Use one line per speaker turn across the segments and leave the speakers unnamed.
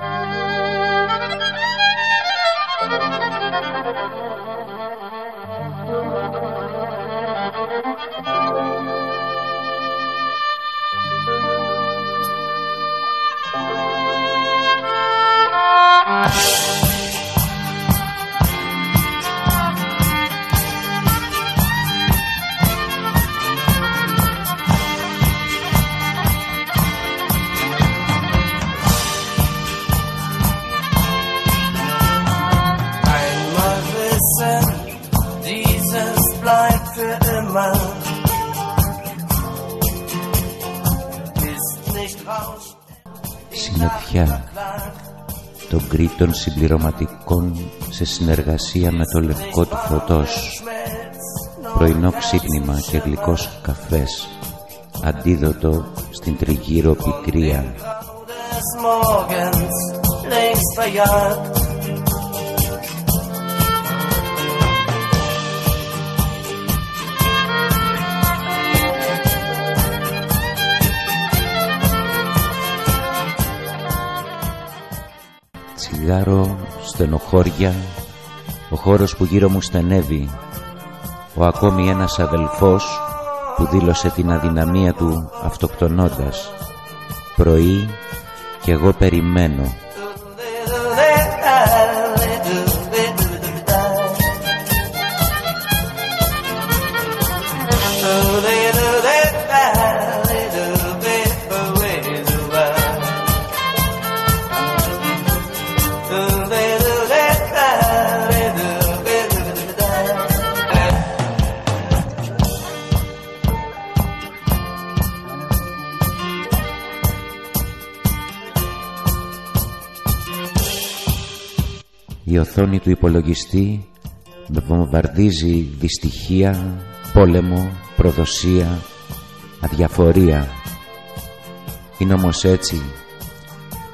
Bye.
Συννεφιά των Κρήτων συμπληρωματικών σε συνεργασία με το λευκό του φωτός. Πρωινό ξύπνημα και γλυκός καφές. Αντίδοτο στην τριγύρω πικρία τσιγάρο, στενοχώρια ο χώρος που γύρω μου στενεύει ο ακόμη ένας αδελφός που δήλωσε την αδυναμία του αυτοκτονώντας. Πρωί και εγώ περιμένω οθόνη του υπολογιστή με βομβαρδίζει δυστυχία, πόλεμο, προδοσία, αδιαφορία. Είναι όμως έτσι.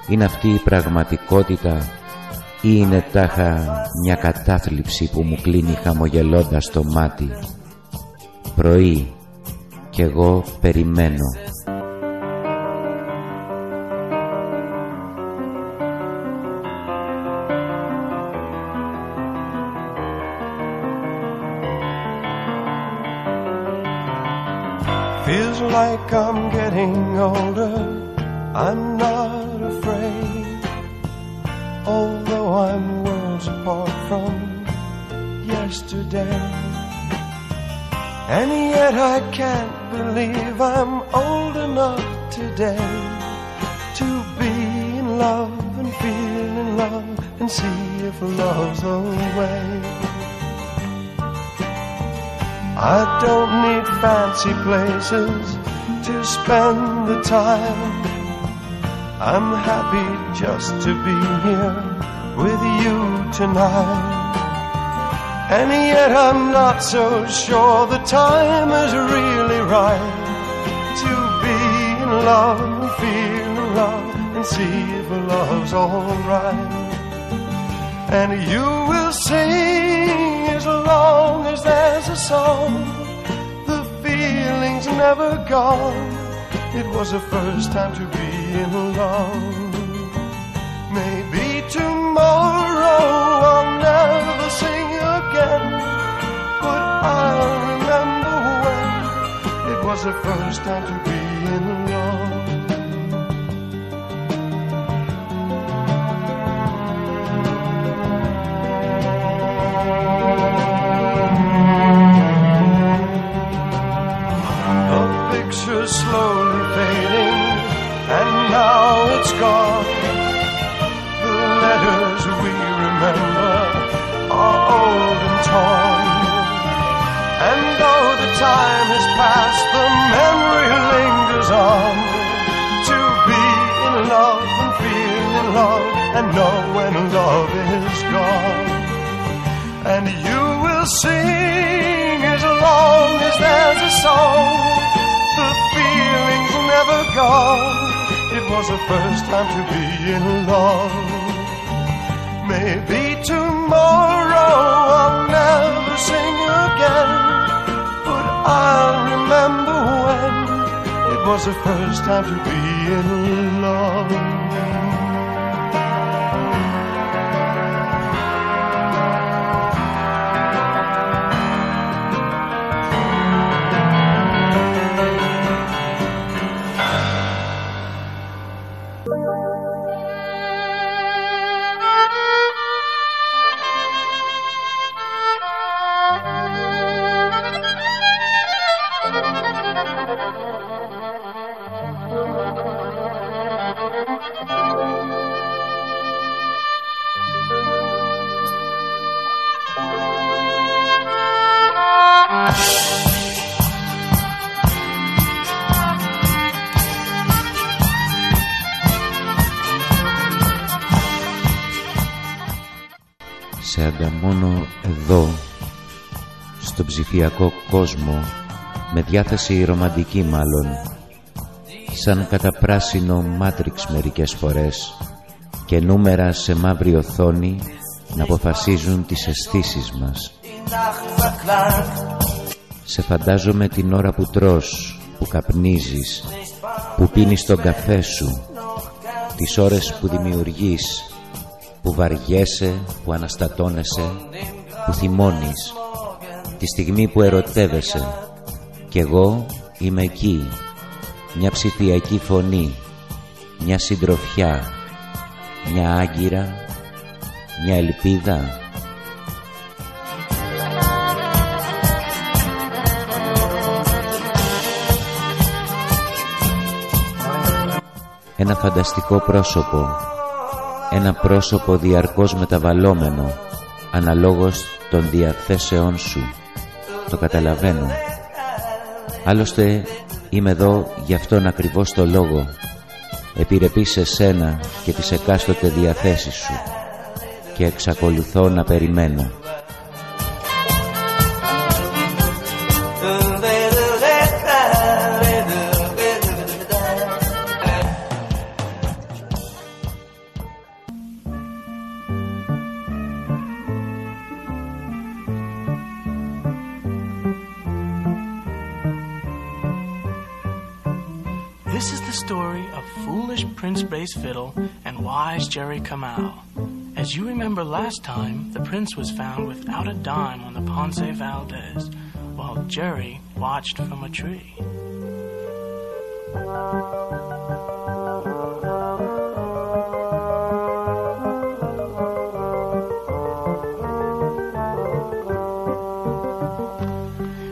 Είναι αυτή η πραγματικότητα ή είναι τάχα μια κατάθλιψη που μου κλείνει χαμογελώντας το μάτι. Πρωί κι εγώ περιμένω.
Time. I'm happy just to be here with you tonight. And yet I'm not so sure the time is really right to be in love and feel love and see if love's alright. And you will sing as long as there's a song. The feeling's never gone. It was the first time to be in love. Maybe tomorrow I'll never sing again. But I'll remember when it was the first time to be in love. And know when love is gone. And you will sing as long as there's a song. The feeling's never gone. It was the first time to be in love. Maybe tomorrow I'll never sing again. But I'll remember when it was the first time to be in love.
Σε ανταμώνω εδώ, στον ψηφιακό κόσμο, με διάθεση ρομαντική μάλλον, σαν κατά πράσινο μάτριξ μερικές φορές και νούμερα σε μαύρη οθόνη να αποφασίζουν τις αισθήσεις μας. Σε φαντάζομαι την ώρα που τρως, που καπνίζεις, που πίνεις τον καφέ σου, τις ώρες που δημιουργείς, που βαριέσαι, που αναστατώνεσαι, που θυμώνεις, τη στιγμή που ερωτεύεσαι. Κι εγώ είμαι εκεί, μια ψηφιακή φωνή, μια συντροφιά, μια άγκυρα, μια ελπίδα. Ένα φανταστικό πρόσωπο, ένα πρόσωπο διαρκώς μεταβαλλόμενο, αναλόγως των διαθέσεών σου. Το καταλαβαίνω. Άλλωστε είμαι εδώ γι' αυτόν ακριβώς το λόγο. Επιρρεπεί σε σένα και τις εκάστοτε διαθέσεις σου και εξακολουθώ να περιμένω.
Jerry Kamau. As you remember last time, the prince was found without a dime on the Ponce Valdez, while Jerry watched from a tree.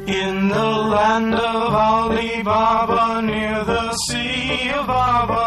In the land of Alibaba, near the sea of Abali,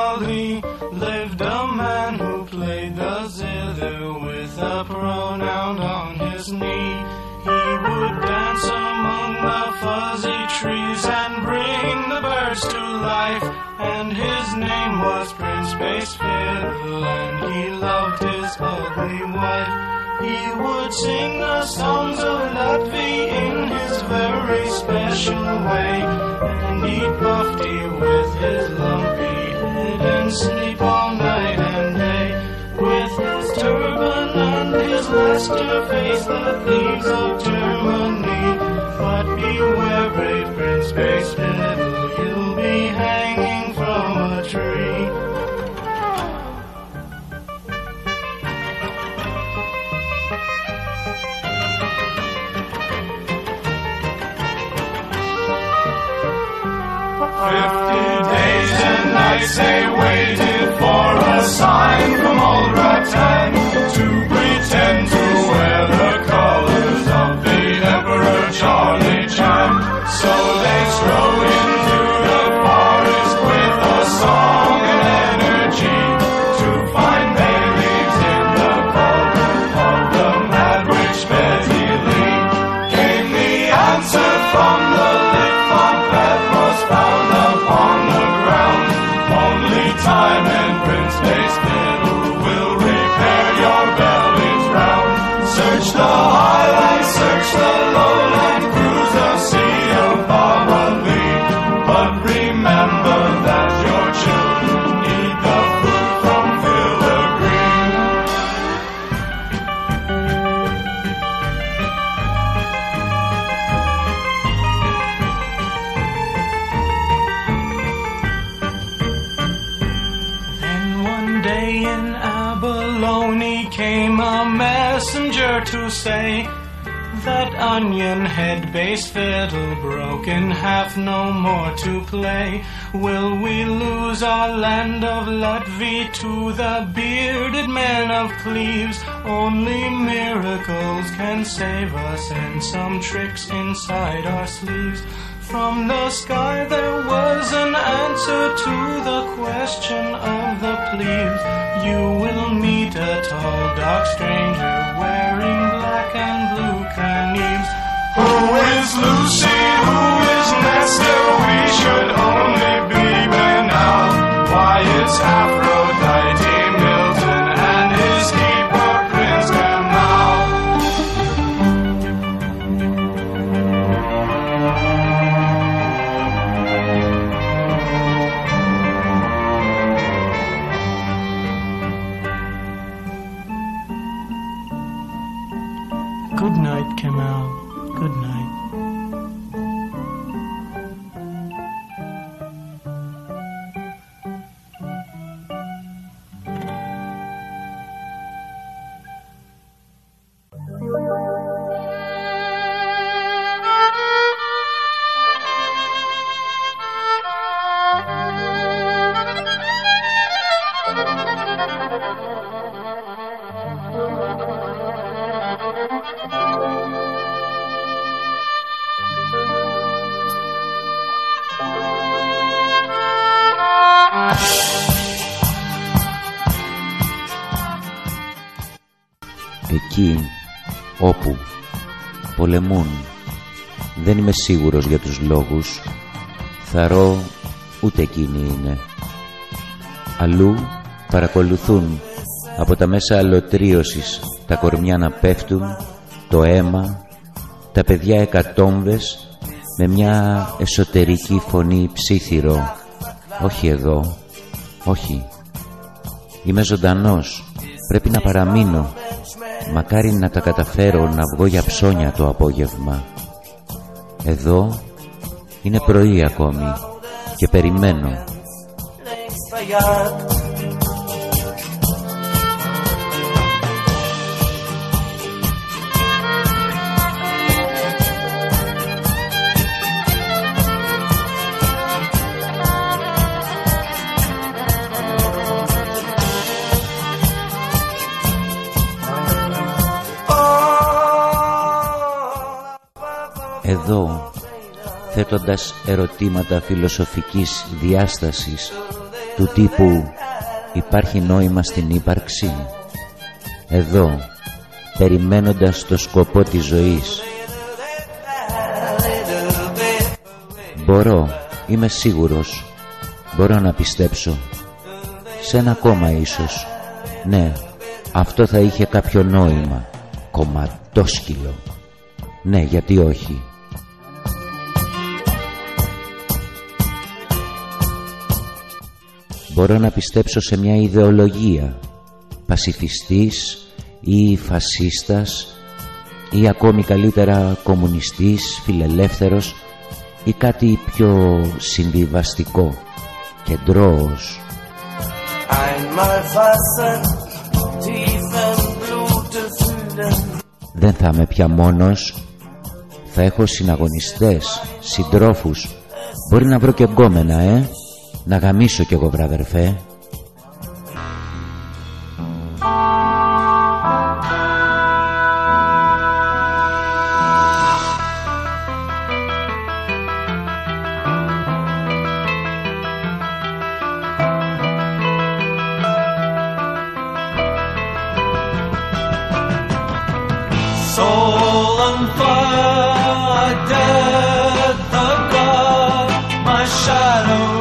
He would dance among the fuzzy trees and bring the birds to life. And his name was Prince Bass and he loved his ugly wife. He would sing the songs of Latvia in his very special way, and eat bufty with his lumpy head and sleep his Leicester face, the thieves of Germany. But beware, brave Prince Bass Fiddle, you'll be hanging from a tree. Fifty days and nights waited say that onion head bass fiddle broke in half, no more to play. Will we lose our land of Latvia to the bearded men of Cleves? Only miracles can save us and some tricks inside our sleeves. From the sky there was an answer to the question of the plebes. You will meet a tall, dark stranger wearing black and blue caneves. Who is Lucy? Who is Nestor? We should only be banal. Why it's Aphrodite
είμαι σίγουρος για τους λόγους. Θαρώ ούτε εκείνη είναι. Αλλού παρακολουθούν από τα μέσα αλωτρίωσης τα κορμιά να πέφτουν το αίμα τα παιδιά εκατόμβες με μια εσωτερική φωνή ψήθυρο. Όχι εδώ όχι. Είμαι ζωντανός πρέπει να παραμείνω. Μακάρι να τα καταφέρω να βγω για ψώνια το απόγευμα εδώ είναι πρωί ακόμη και περιμένω Εδώ θέτοντας ερωτήματα φιλοσοφικής διάστασης του τύπου υπάρχει νόημα στην ύπαρξη εδώ περιμένοντας το σκοπό της ζωής. Μπορώ είμαι σίγουρος μπορώ να πιστέψω. Σε ένα κόμμα ίσως. Ναι αυτό θα είχε κάποιο νόημα. Κομματόσκυλο. Ναι γιατί όχι μπορώ να πιστέψω σε μια ιδεολογία πασιφιστής ή φασίστας ή ακόμη καλύτερα κομμουνιστής, φιλελεύθερος ή κάτι πιο συμβιβαστικό, κεντρώος. Δεν θα είμαι πια μόνος, θα έχω συναγωνιστές, συντρόφους, μπορεί να βρω και γκόμενα, ε! Να γαμίσω κι εγώ βραδερφέ
shadow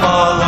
follow.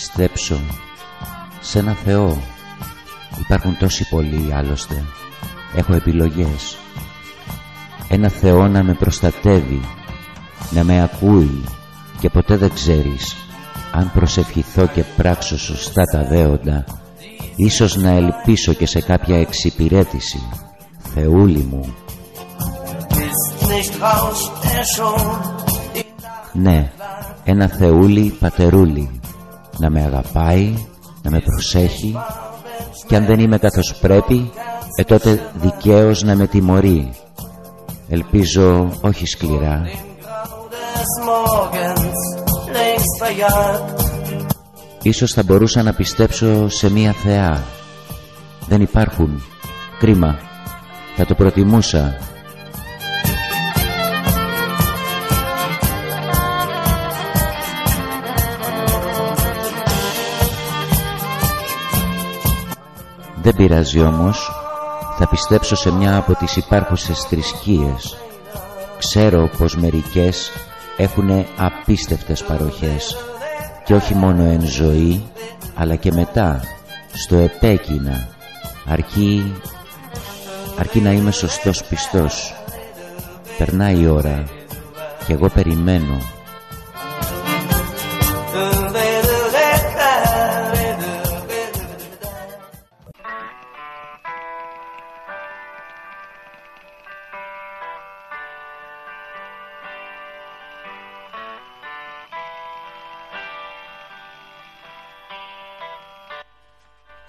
Πιστέψω σε ένα Θεό. Υπάρχουν τόσοι πολλοί άλλωστε. Έχω επιλογές. Ένα Θεό να με προστατεύει, να με ακούει και ποτέ δεν ξέρεις αν προσευχηθώ και πράξω σωστά τα δέοντα ίσως να ελπίσω και σε κάποια εξυπηρέτηση Θεούλη μου Ναι, ένα Θεούλη πατερούλη να με αγαπάει, να με προσέχει και αν δεν είμαι καθώς πρέπει ε τότε δικαίως να με τιμωρεί. Ελπίζω όχι σκληρά. Ίσως θα μπορούσα να πιστέψω σε μία θεά. Δεν υπάρχουν. Κρίμα. Θα το προτιμούσα Δεν πειράζει όμως. Θα πιστέψω σε μια από τις υπάρχουσες θρησκείες. Ξέρω πως μερικές έχουν απίστευτες παροχές. Και όχι μόνο εν ζωή αλλά και μετά στο επέκεινα. Αρκεί, αρκεί να είμαι σωστός πιστός. Περνάει η ώρα και εγώ περιμένω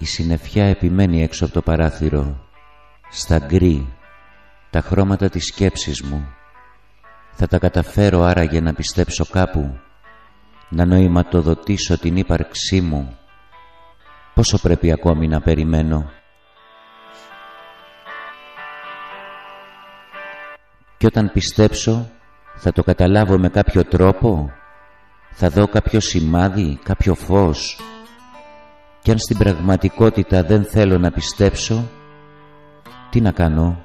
Η συννεφιά επιμένει έξω από το παράθυρο. Στα γκρι Τα χρώματα της σκέψης μου. Θα τα καταφέρω άραγε να πιστέψω κάπου Να νοηματοδοτήσω την ύπαρξή μου. Πόσο πρέπει ακόμη να περιμένω; Και όταν πιστέψω θα το καταλάβω με κάποιο τρόπο; Θα δω κάποιο σημάδι, κάποιο φως; Κι αν στην πραγματικότητα δεν θέλω να πιστέψω, τι να κάνω;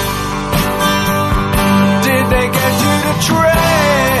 train.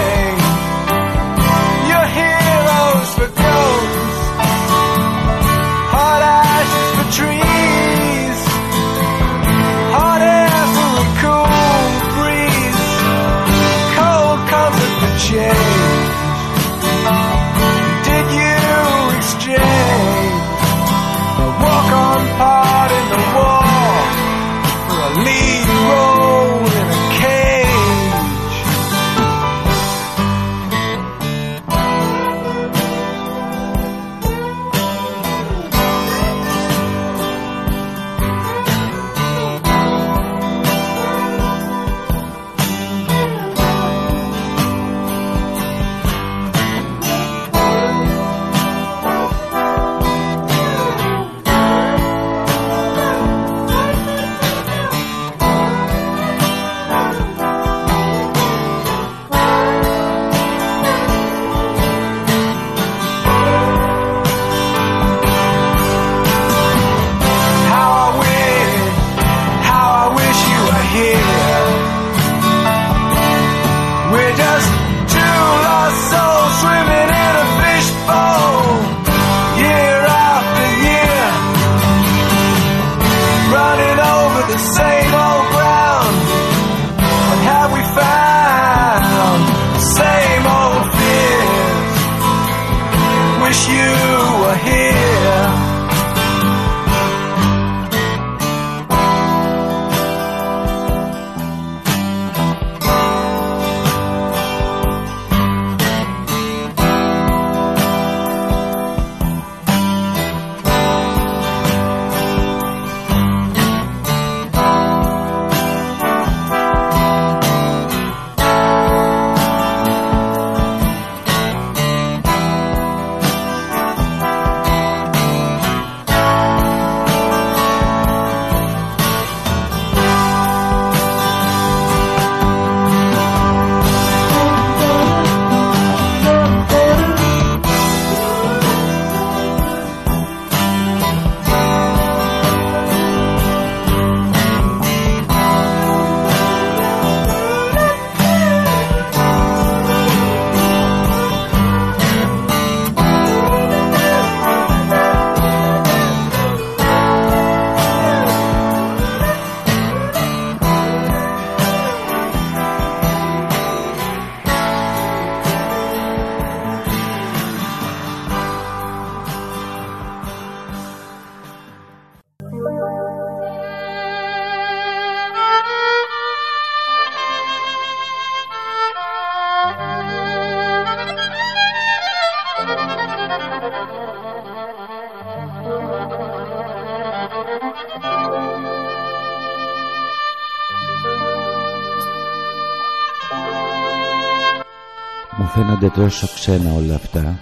Φαίνονται τόσο ξένα όλα αυτά.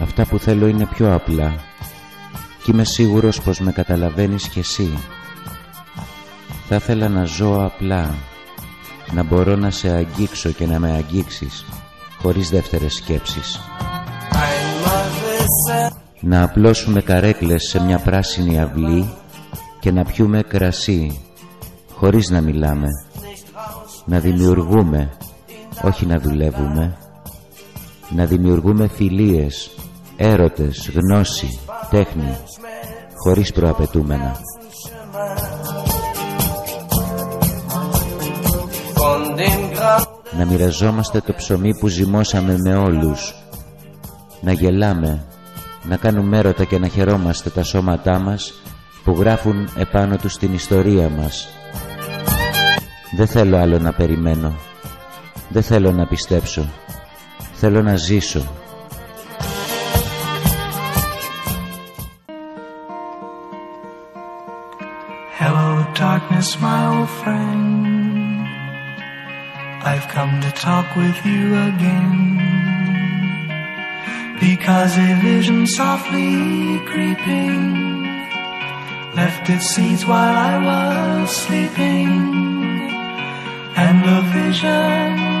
Αυτά που θέλω είναι πιο απλά Κι είμαι σίγουρος πως με καταλαβαίνεις κι εσύ. Θα ήθελα να ζω απλά Να μπορώ να σε αγγίξω και να με αγγίξεις Χωρίς δεύτερες σκέψεις. Να απλώσουμε καρέκλες σε μια πράσινη αυλή Και να πιούμε κρασί Χωρίς να μιλάμε. Να δημιουργούμε όχι να δουλεύουμε να δημιουργούμε φιλίες έρωτες, γνώση, τέχνη χωρίς προαπαιτούμενα. Να μοιραζόμαστε το ψωμί που ζυμώσαμε με όλους. Να γελάμε να κάνουμε έρωτα και να χαιρόμαστε τα σώματά μας που γράφουν επάνω τους την ιστορία μας. Δεν θέλω άλλο να περιμένω. Δεν θέλω να πιστέψω. Θέλω να ζήσω.
Hello, darkness, my old friend. I've come to talk with you again. Because a vision softly creeping left its seeds while I was sleeping. And the vision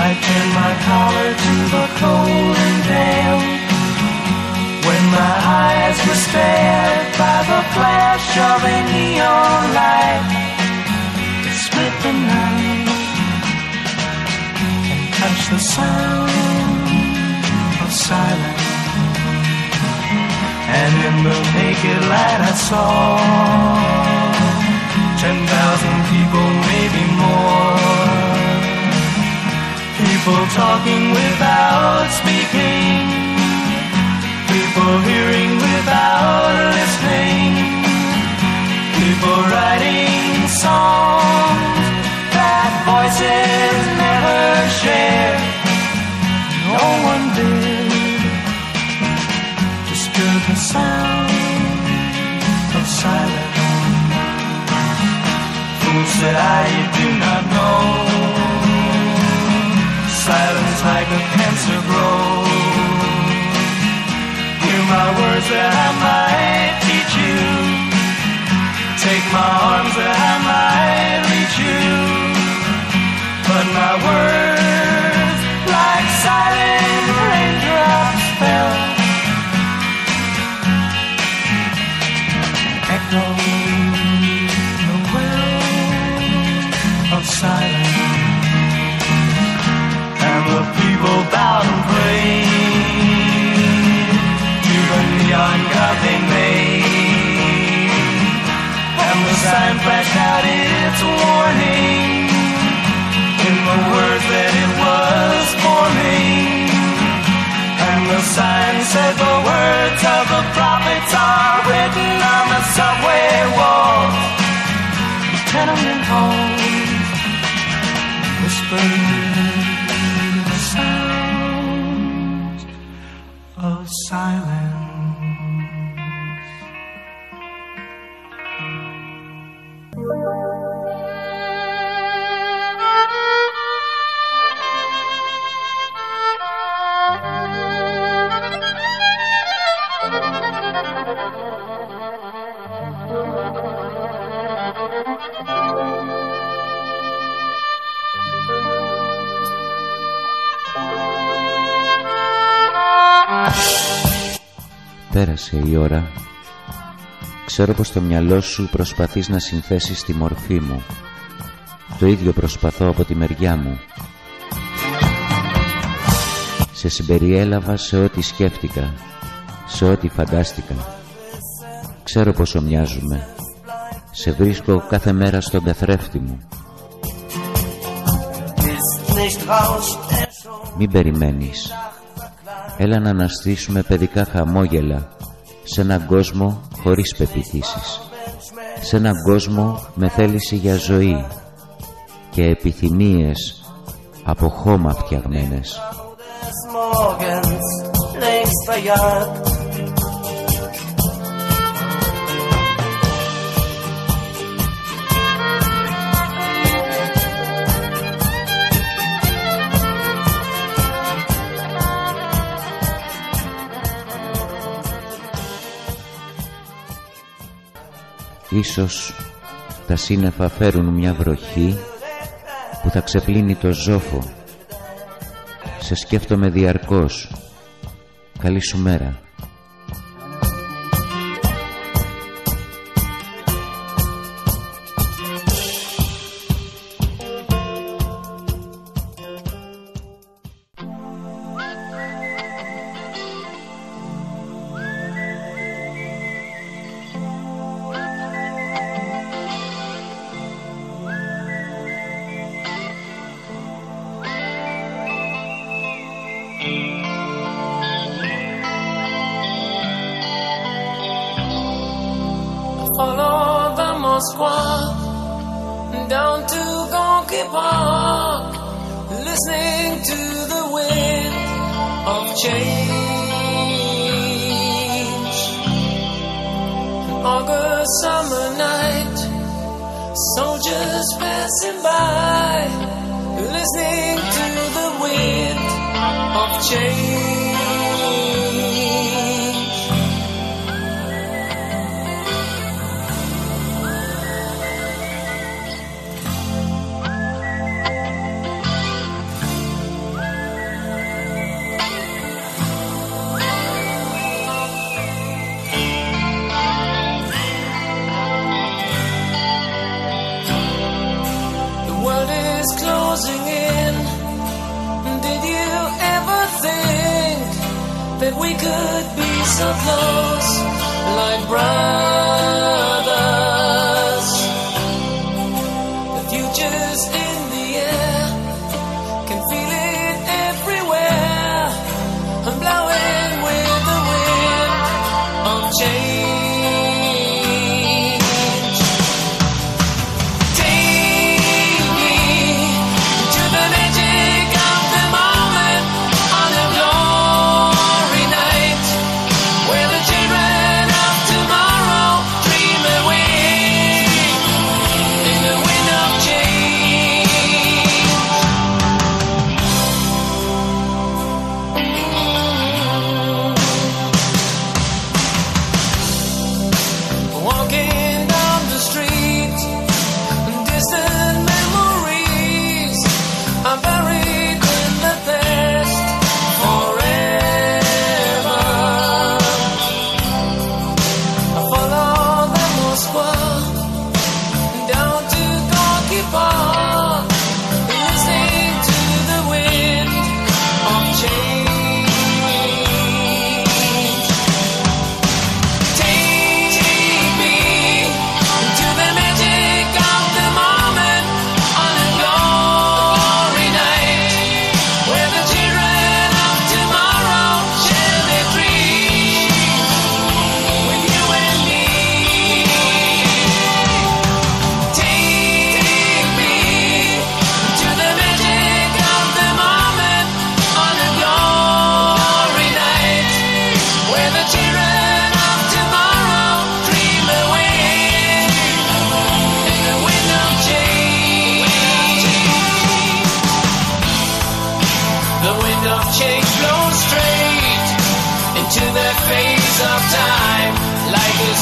I turned my collar to the cold and damp. When my eyes were stared by the flash of a neon light to split the night And touched the sound of silence. And in the naked light I saw Ten thousand people, maybe more People talking without speaking. People hearing without listening. People writing songs that voices never share. No one did disturb the sound of silence. Fool said I do not know silence like a cancer grows. Hear my words that I might teach you. Take my arms that I might reach you. But my words, flashed out its warning in the words that it was forming. And the sign said the words of the prophets are written on the subway walls, tenement halls, whispered.
Πέρασε η ώρα. Ξέρω πως το μυαλό σου προσπαθείς να συνθέσεις τη μορφή μου. Το ίδιο προσπαθώ από τη μεριά μου. Σε συμπεριέλαβα σε ό,τι σκέφτηκα Σε ό,τι φαντάστηκα. Ξέρω πόσο μοιάζουμε. Σε βρίσκω κάθε μέρα στον καθρέφτη μου. Μην περιμένεις. Έλα να αναστήσουμε παιδικά χαμόγελα Σε έναν κόσμο χωρίς πεπιθήσεις. Σε έναν κόσμο με θέληση για ζωή Και επιθυμίες από χώμα φτιαγμένες Ίσως τα σύννεφα φέρουν μια βροχή που θα ξεπλύνει το ζόφο. Σε σκέφτομαι διαρκώς. Καλή σου μέρα.
change. August summer night, soldiers passing by, listening to the wind of change. Is closing in. Did you ever think that we could be so close, like brown?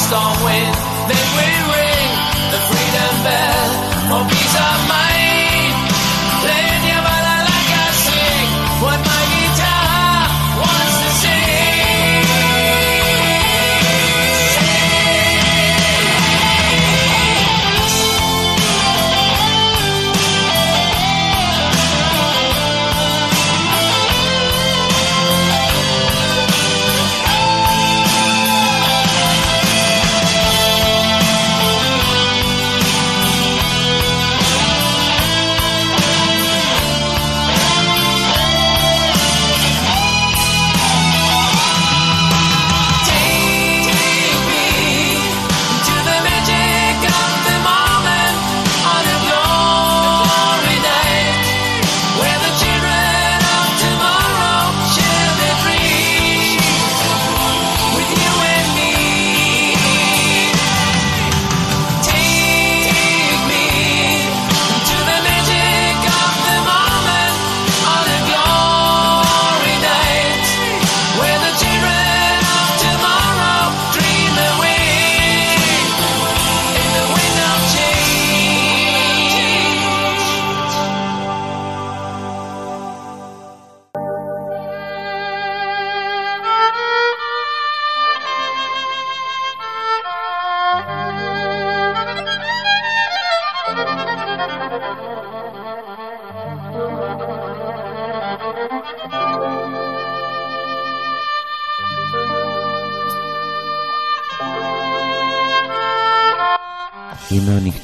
Always, then they win.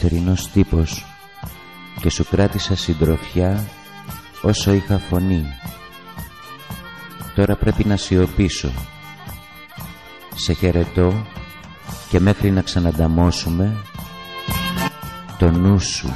Είμαι ο νυχτερινός τύπος και σου κράτησα συντροφιά όσο είχα φωνή. Τώρα πρέπει να σιωπήσω. Σε χαιρετώ και μέχρι να ξανανταμώσουμε το νου σου.